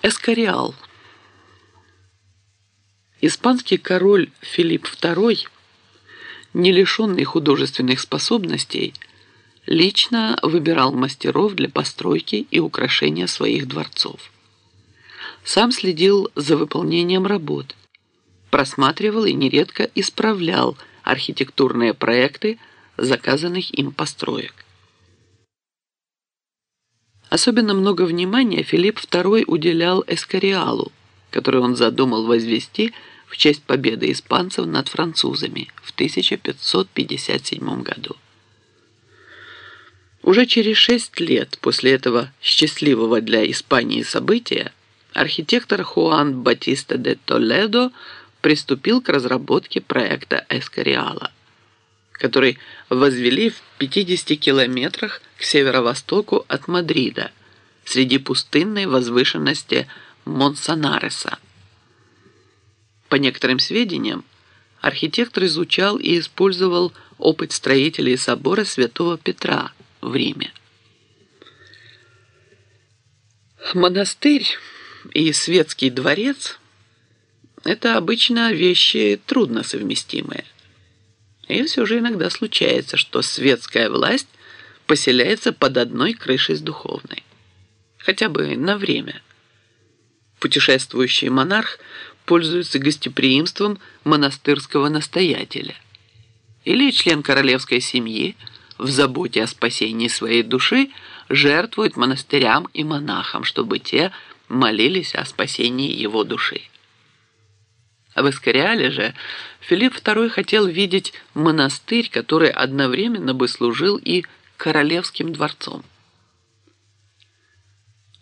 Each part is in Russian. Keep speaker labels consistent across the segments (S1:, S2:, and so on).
S1: Эскориал. Испанский король Филипп II, не лишенный художественных способностей, лично выбирал мастеров для постройки и украшения своих дворцов. Сам следил за выполнением работ, просматривал и нередко исправлял архитектурные проекты заказанных им построек. Особенно много внимания Филипп II уделял Эскориалу, который он задумал возвести в честь победы испанцев над французами в 1557 году. Уже через шесть лет после этого счастливого для Испании события архитектор Хуан Батиста де Толедо приступил к разработке проекта Эскориала, который возвели в 50 километрах к северо-востоку от Мадрида, среди пустынной возвышенности Монсанареса. По некоторым сведениям, архитектор изучал и использовал опыт строителей собора Святого Петра в Риме. Монастырь и светский дворец – это обычно вещи трудно совместимые. И все же иногда случается, что светская власть поселяется под одной крышей с духовной. Хотя бы на время. Путешествующий монарх пользуется гостеприимством монастырского настоятеля. Или член королевской семьи в заботе о спасении своей души жертвует монастырям и монахам, чтобы те молились о спасении его души. В Эскориале же Филипп II хотел видеть монастырь, который одновременно бы служил и королевским дворцом.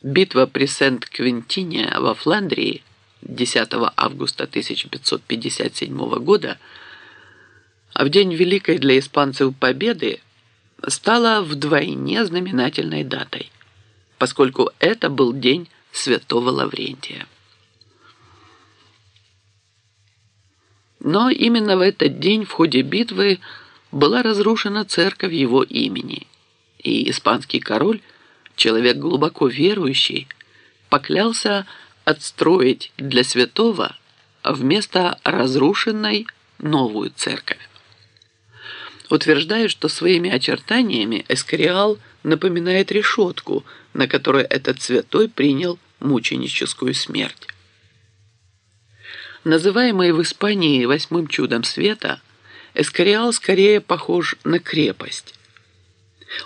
S1: Битва при Сент-Квинтине во Фландрии 10 августа 1557 года, а в день великой для испанцев победы, стала вдвойне знаменательной датой, поскольку это был день святого Лаврентия. Но именно в этот день в ходе битвы была разрушена церковь его имени, и испанский король, человек глубоко верующий, поклялся отстроить для святого вместо разрушенной новую церковь. Утверждает, что своими очертаниями Эскориал напоминает решетку, на которой этот святой принял мученическую смерть. Называемый в Испании восьмым чудом света, Эскориал скорее похож на крепость.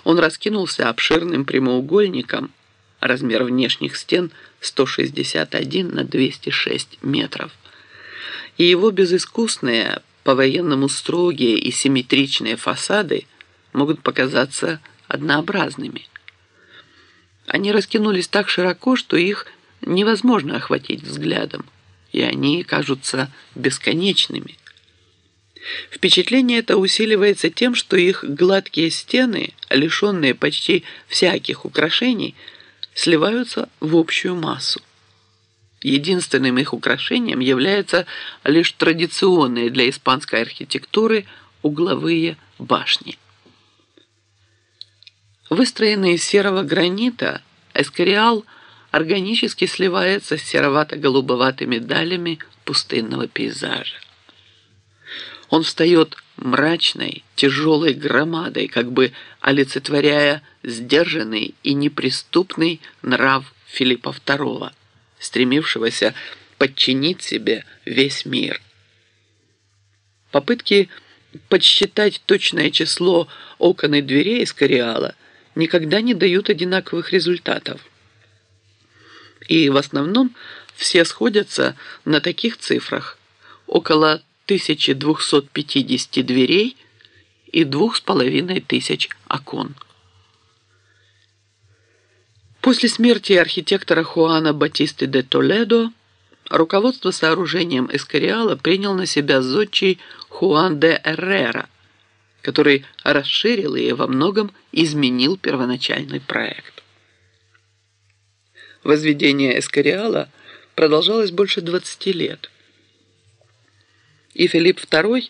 S1: Он раскинулся обширным прямоугольником, размер внешних стен 161 на 206 метров, и его безыскусные, по-военному строгие и симметричные фасады могут показаться однообразными. Они раскинулись так широко, что их невозможно охватить взглядом, и они кажутся бесконечными. Впечатление это усиливается тем, что их гладкие стены, лишенные почти всяких украшений, сливаются в общую массу. Единственным их украшением являются лишь традиционные для испанской архитектуры угловые башни. Выстроенный из серого гранита, эскориал органически сливается с серовато-голубоватыми далями пустынного пейзажа. Он встает мрачной, тяжелой громадой, как бы олицетворяя сдержанный и неприступный нрав Филиппа II, стремившегося подчинить себе весь мир. Попытки подсчитать точное число окон и дверей из Кориала никогда не дают одинаковых результатов. И в основном все сходятся на таких цифрах – около 1250 дверей и двух с половиной тысяч окон. После смерти архитектора Хуана Батисты де Толедо руководство сооружением Эскориала принял на себя зодчий Хуан де Эррера, который расширил и во многом изменил первоначальный проект. Возведение Эскориала продолжалось больше 20 лет – и Филипп II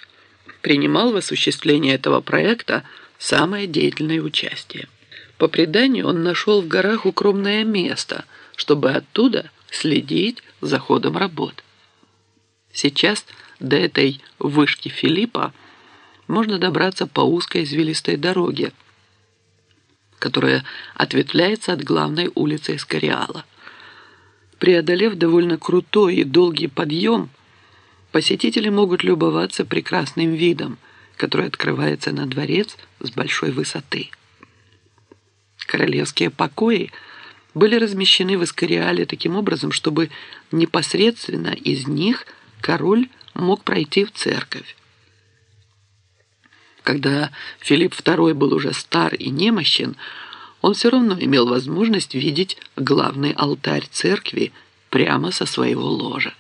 S1: принимал в осуществлении этого проекта самое деятельное участие. По преданию, он нашел в горах укромное место, чтобы оттуда следить за ходом работ. Сейчас до этой вышки Филиппа можно добраться по узкой извилистой дороге, которая ответвляется от главной улицы Эскориала. Преодолев довольно крутой и долгий подъем, посетители могут любоваться прекрасным видом, который открывается на дворец с большой высоты. Королевские покои были размещены в Эскориале таким образом, чтобы непосредственно из них король мог пройти в церковь. Когда Филипп II был уже стар и немощен, он все равно имел возможность видеть главный алтарь церкви прямо со своего ложа.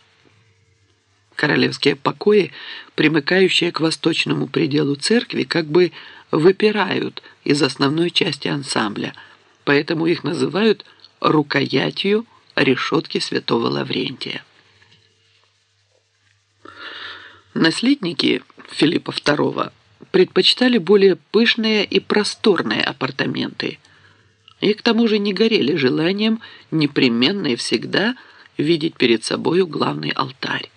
S1: Королевские покои, примыкающие к восточному пределу церкви, как бы выпирают из основной части ансамбля, поэтому их называют рукоятью решетки святого Лаврентия. Наследники Филиппа II предпочитали более пышные и просторные апартаменты и к тому же не горели желанием непременно и всегда видеть перед собою главный алтарь.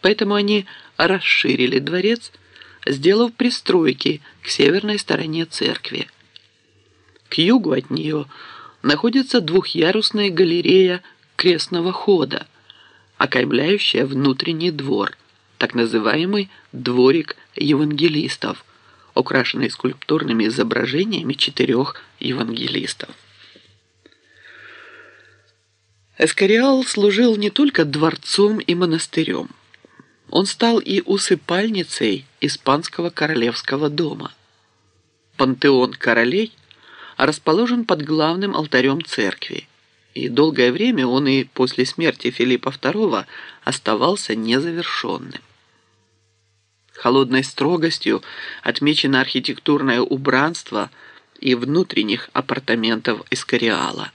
S1: Поэтому они расширили дворец, сделав пристройки к северной стороне церкви. К югу от нее находится двухъярусная галерея крестного хода, окаймляющая внутренний двор – так называемый «дворик евангелистов», украшенный скульптурными изображениями четырех евангелистов. Эскориал служил не только дворцом и монастырем. Он стал и усыпальницей испанского королевского дома. Пантеон королей расположен под главным алтарем церкви, и долгое время он и после смерти Филиппа II оставался незавершенным. Холодной строгостью отмечено архитектурное убранство и внутренних апартаментов Искариала.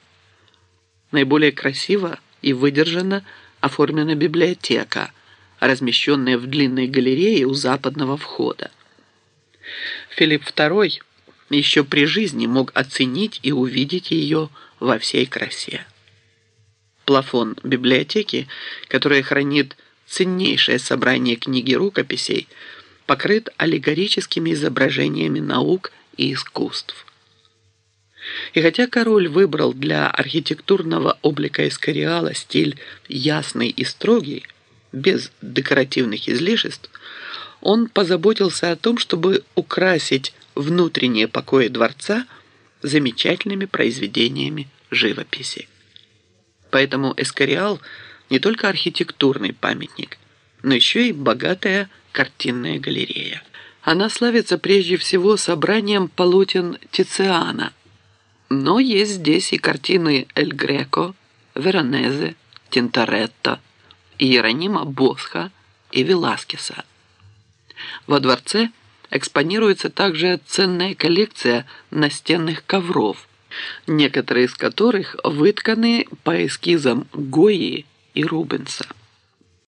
S1: Наиболее красиво и выдержанно оформлена библиотека, размещенная в длинной галерее у западного входа. Филипп II еще при жизни мог оценить и увидеть ее во всей красе. Плафон библиотеки, которая хранит ценнейшее собрание книг и рукописей, покрыт аллегорическими изображениями наук и искусств. И хотя король выбрал для архитектурного облика Эскориала стиль ясный и строгий, без декоративных излишеств, он позаботился о том, чтобы украсить внутренние покои дворца замечательными произведениями живописи. Поэтому Эскориал – не только архитектурный памятник, но еще и богатая картинная галерея. Она славится прежде всего собранием полотен Тициана, но есть здесь и картины Эль Греко, Веронезе, Тинторетто, Иеронима Босха и Веласкеса. Во дворце экспонируется также ценная коллекция настенных ковров, некоторые из которых вытканы по эскизам Гои и Рубенса.